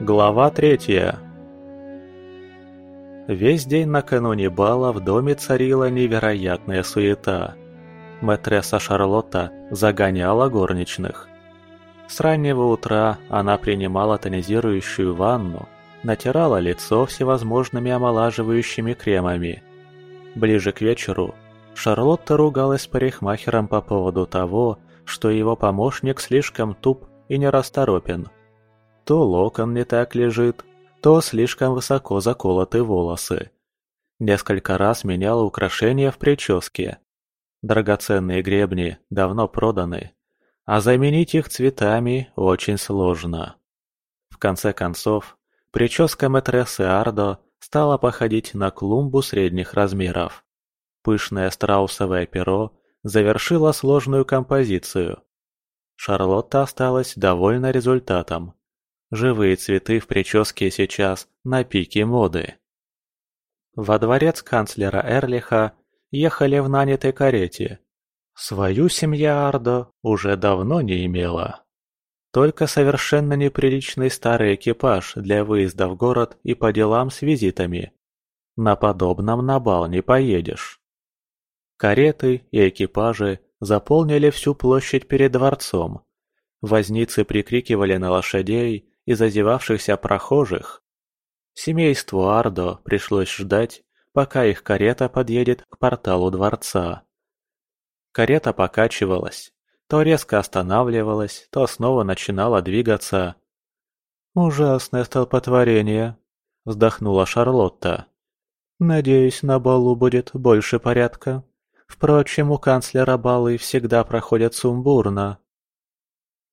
Глава третья Весь день накануне бала в доме царила невероятная суета. Мэтресса Шарлотта загоняла горничных. С раннего утра она принимала тонизирующую ванну, натирала лицо всевозможными омолаживающими кремами. Ближе к вечеру Шарлотта ругалась с парикмахером по поводу того, что его помощник слишком туп и нерасторопен. То локон не так лежит, то слишком высоко заколоты волосы. Несколько раз меняла украшения в прическе. Драгоценные гребни давно проданы, а заменить их цветами очень сложно. В конце концов, прическа мэтрессы Ардо стала походить на клумбу средних размеров. Пышное страусовое перо завершило сложную композицию. Шарлотта осталась довольна результатом. Живые цветы в прическе сейчас на пике моды. Во дворец канцлера Эрлиха ехали в нанятой карете. Свою семья Ардо уже давно не имела. Только совершенно неприличный старый экипаж для выезда в город и по делам с визитами. На подобном на бал не поедешь. Кареты и экипажи заполнили всю площадь перед дворцом. Возницы прикрикивали на лошадей и зазевавшихся прохожих. Семейству Ардо пришлось ждать, пока их карета подъедет к порталу дворца. Карета покачивалась, то резко останавливалась, то снова начинала двигаться. «Ужасное столпотворение», — вздохнула Шарлотта. «Надеюсь, на балу будет больше порядка. Впрочем, у канцлера балы всегда проходят сумбурно».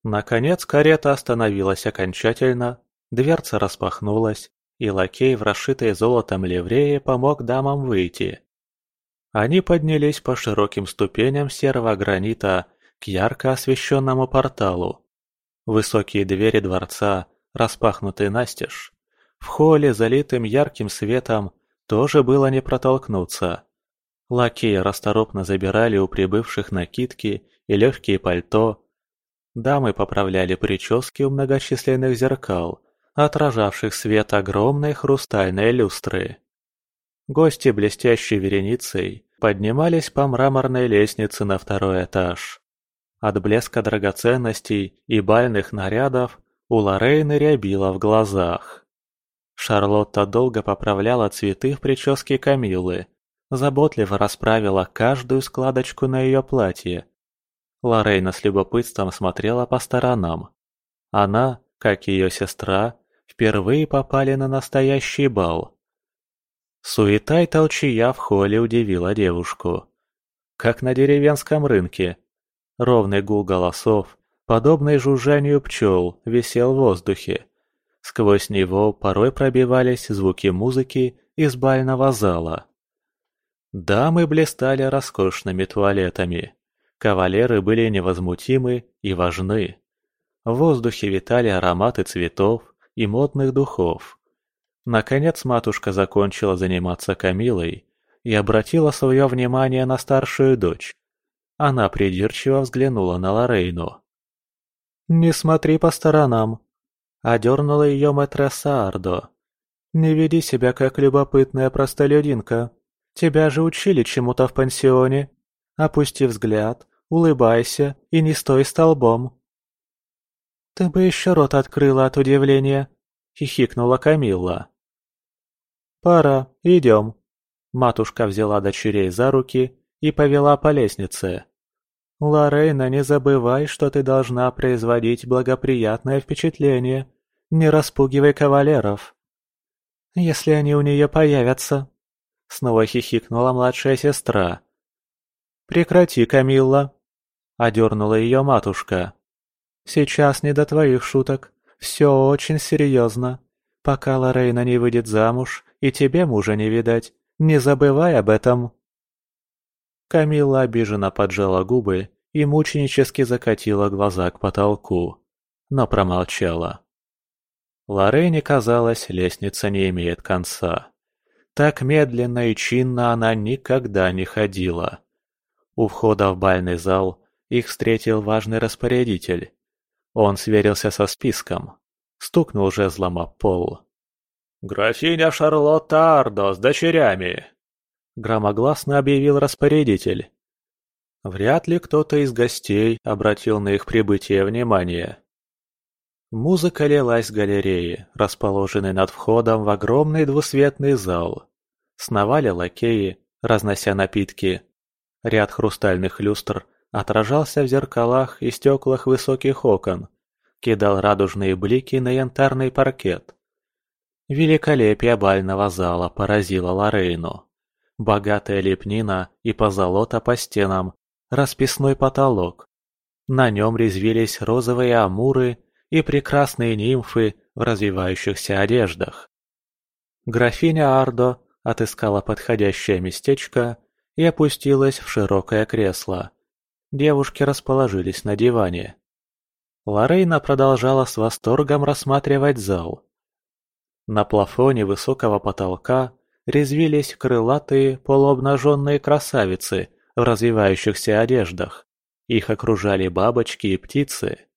Наконец карета остановилась окончательно, дверца распахнулась, и лакей в расшитой золотом ливрее помог дамам выйти. Они поднялись по широким ступеням серого гранита к ярко освещенному порталу. Высокие двери дворца, распахнутые настежь. В холле, залитым ярким светом, тоже было не протолкнуться. Лакеи расторопно забирали у прибывших накидки и легкие пальто. Дамы поправляли прически у многочисленных зеркал, отражавших свет огромной хрустальной люстры. Гости блестящей вереницей поднимались по мраморной лестнице на второй этаж. От блеска драгоценностей и бальных нарядов у Лоррейны рябило в глазах. Шарлотта долго поправляла цветы в прическе Камилы, заботливо расправила каждую складочку на ее платье. Лоррейна с любопытством смотрела по сторонам. Она, как и ее сестра, впервые попали на настоящий бал. Суета и толчья в холле удивила девушку. Как на деревенском рынке. Ровный гул голосов, подобный жужжанию пчел, висел в воздухе. Сквозь него порой пробивались звуки музыки из бального зала. Дамы блистали роскошными туалетами. Кавалеры были невозмутимы и важны. В воздухе витали ароматы цветов и модных духов. Наконец матушка закончила заниматься Камилой и обратила свое внимание на старшую дочь. Она придирчиво взглянула на Лорейну. «Не смотри по сторонам», — одернула ее мэтресса Ардо. «Не веди себя как любопытная простолюдинка. Тебя же учили чему-то в пансионе. Опусти взгляд, улыбайся и не стой столбом». «Ты бы еще рот открыла от удивления», — хихикнула Камилла. «Пора, идем». Матушка взяла дочерей за руки и повела по лестнице. «Лорейна, не забывай, что ты должна производить благоприятное впечатление. Не распугивай кавалеров». «Если они у нее появятся», — снова хихикнула младшая сестра. «Прекрати, Камилла», — одернула ее матушка. «Сейчас не до твоих шуток. Все очень серьезно. Пока Лорейна не выйдет замуж, и тебе мужа не видать. Не забывай об этом!» Камила обиженно поджала губы и мученически закатила глаза к потолку, но промолчала. Лорене казалось, лестница не имеет конца. Так медленно и чинно она никогда не ходила. У входа в бальный зал их встретил важный распорядитель. Он сверился со списком. Стукнул жезлом об пол. «Графиня Шарлотта Ардо с дочерями!» Громогласно объявил распорядитель. Вряд ли кто-то из гостей обратил на их прибытие внимание. Музыка лилась с галереи, расположенной над входом в огромный двусветный зал. Сновали лакеи, разнося напитки. Ряд хрустальных люстр отражался в зеркалах и стеклах высоких окон, кидал радужные блики на янтарный паркет. Великолепие бального зала поразило Лорейну. Богатая лепнина и позолота по стенам, расписной потолок. На нем резвились розовые амуры и прекрасные нимфы в развивающихся одеждах. Графиня Ардо отыскала подходящее местечко и опустилась в широкое кресло. Девушки расположились на диване. Лорейна продолжала с восторгом рассматривать зал. На плафоне высокого потолка резвились крылатые полуобнаженные красавицы в развивающихся одеждах. Их окружали бабочки и птицы.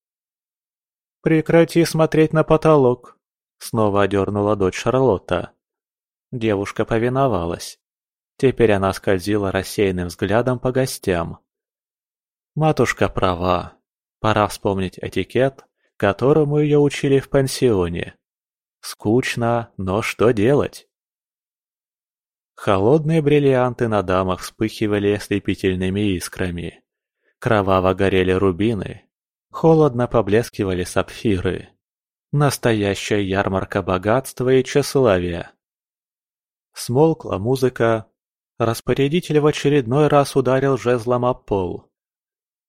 «Прекрати смотреть на потолок!» — снова одернула дочь Шарлотта. Девушка повиновалась. Теперь она скользила рассеянным взглядом по гостям. Матушка права. Пора вспомнить этикет, которому ее учили в пансионе. Скучно, но что делать? Холодные бриллианты на дамах вспыхивали ослепительными искрами. Кроваво горели рубины. Холодно поблескивали сапфиры. Настоящая ярмарка богатства и тщеславия. Смолкла музыка. Распорядитель в очередной раз ударил жезлом об пол.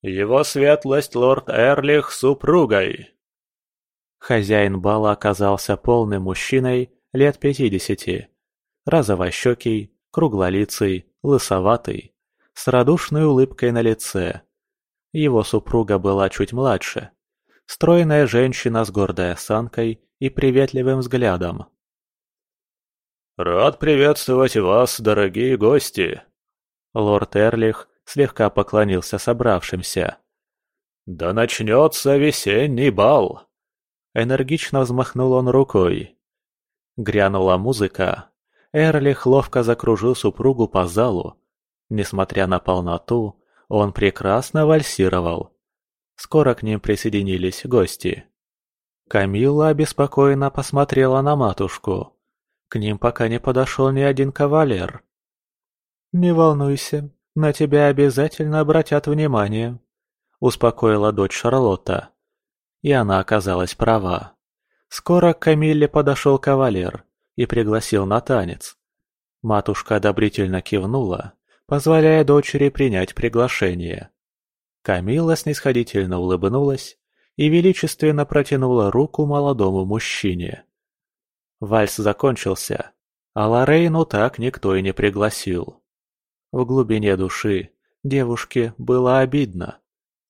«Его светлость лорд Эрлих супругой!» Хозяин бала оказался полным мужчиной лет пятидесяти. Розовощекий, круглолицый, лысоватый, с радушной улыбкой на лице. Его супруга была чуть младше. Стройная женщина с гордой осанкой и приветливым взглядом. «Рад приветствовать вас, дорогие гости!» Лорд Эрлих слегка поклонился собравшимся. «Да начнется весенний бал!» Энергично взмахнул он рукой. Грянула музыка. Эрлих ловко закружил супругу по залу. Несмотря на полноту, он прекрасно вальсировал. Скоро к ним присоединились гости. Камилла обеспокоенно посмотрела на матушку. К ним пока не подошел ни один кавалер. «Не волнуйся, на тебя обязательно обратят внимание», — успокоила дочь Шарлотта. И она оказалась права. Скоро к Камилле подошел кавалер и пригласил на танец. Матушка одобрительно кивнула, позволяя дочери принять приглашение. Камилла снисходительно улыбнулась и величественно протянула руку молодому мужчине. Вальс закончился, а Лорейну так никто и не пригласил. В глубине души девушке было обидно.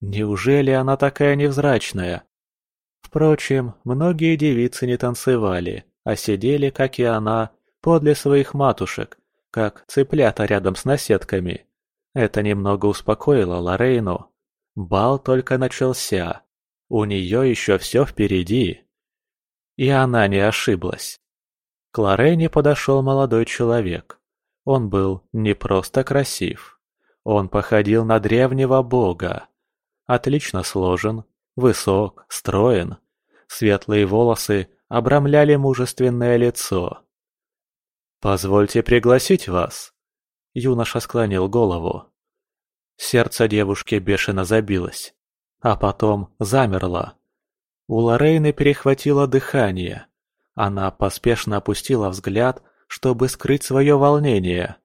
Неужели она такая невзрачная? Впрочем, многие девицы не танцевали, а сидели, как и она, подле своих матушек, как цыплята рядом с наседками. Это немного успокоило Лорейну. Бал только начался. У нее еще все впереди. И она не ошиблась. К Лорейне подошел молодой человек. Он был не просто красив. Он походил на древнего бога. Отлично сложен, Высок, строен. Светлые волосы обрамляли мужественное лицо. «Позвольте пригласить вас», — юноша склонил голову. Сердце девушки бешено забилось, а потом замерло. У Лорейны перехватило дыхание. Она поспешно опустила взгляд, чтобы скрыть свое волнение.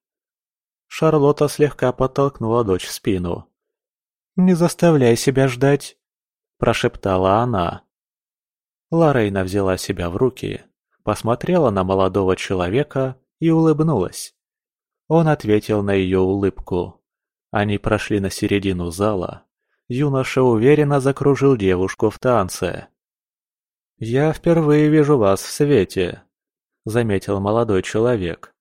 Шарлотта слегка подтолкнула дочь в спину. «Не заставляй себя ждать», – прошептала она. Лорейна взяла себя в руки, посмотрела на молодого человека и улыбнулась. Он ответил на ее улыбку. Они прошли на середину зала. Юноша уверенно закружил девушку в танце. «Я впервые вижу вас в свете», — заметил молодой человек.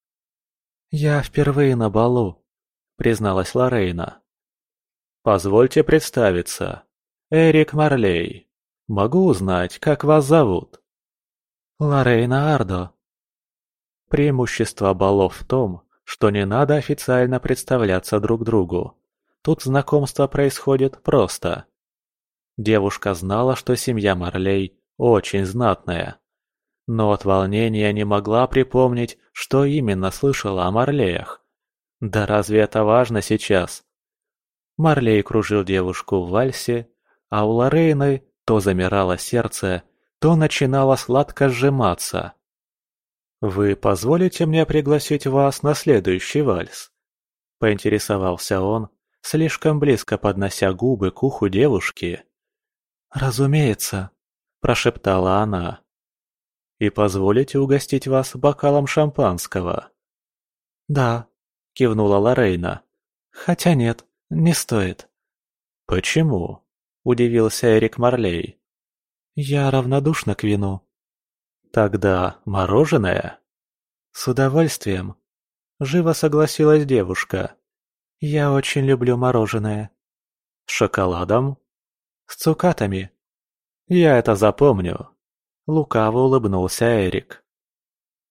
«Я впервые на балу», — призналась Лорейна. «Позвольте представиться. Эрик Марлей. Могу узнать, как вас зовут?» Лорейна Ардо. Преимущество балов в том, что не надо официально представляться друг другу. Тут знакомство происходит просто. Девушка знала, что семья Марлей очень знатная. Но от волнения не могла припомнить, что именно слышала о Марлеях. Да разве это важно сейчас? Марлей кружил девушку в вальсе, а у Лорейны то замирало сердце, то начинало сладко сжиматься. «Вы позволите мне пригласить вас на следующий вальс?» Поинтересовался он, слишком близко поднося губы к уху девушки. «Разумеется», – прошептала она. «И позволите угостить вас бокалом шампанского?» «Да», – кивнула Лорейна. «Хотя нет, не стоит». «Почему?» – удивился Эрик Марлей. «Я равнодушна к вину». «Тогда мороженое?» «С удовольствием», – живо согласилась девушка. «Я очень люблю мороженое». «С шоколадом?» «С цукатами». «Я это запомню», – лукаво улыбнулся Эрик.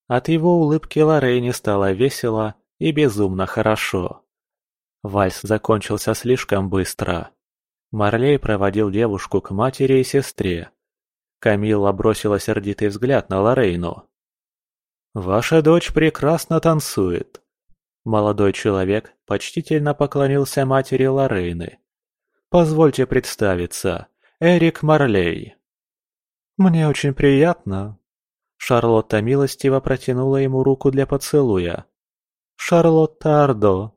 От его улыбки Лорейне стало весело и безумно хорошо. Вальс закончился слишком быстро. Марлей проводил девушку к матери и сестре. Камилла бросила сердитый взгляд на Лорейну. «Ваша дочь прекрасно танцует», Молодой человек почтительно поклонился матери Лорейны. «Позвольте представиться, Эрик Марлей». «Мне очень приятно». Шарлотта милостиво протянула ему руку для поцелуя. «Шарлотта Ардо».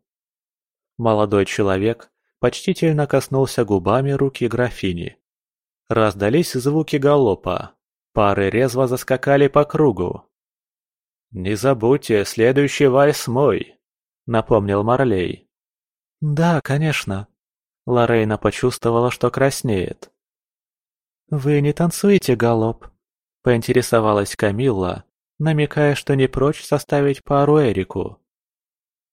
Молодой человек почтительно коснулся губами руки графини. Раздались звуки галопа. Пары резво заскакали по кругу. «Не забудьте, следующий вальс мой», напомнил Марлей. «Да, конечно». Лорейна почувствовала, что краснеет. «Вы не танцуете галоп?» – поинтересовалась Камилла, намекая, что не прочь составить пару Эрику.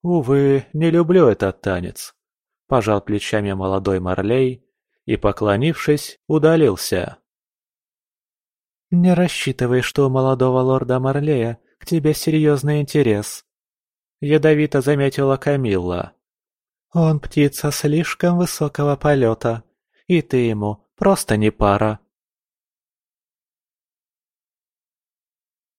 «Увы, не люблю этот танец», – пожал плечами молодой Марлей и, поклонившись, удалился. «Не рассчитывай, что у молодого лорда Марлея к тебе серьезный интерес», ядовито заметила Камилла. «Он птица слишком высокого полета, и ты ему просто не пара».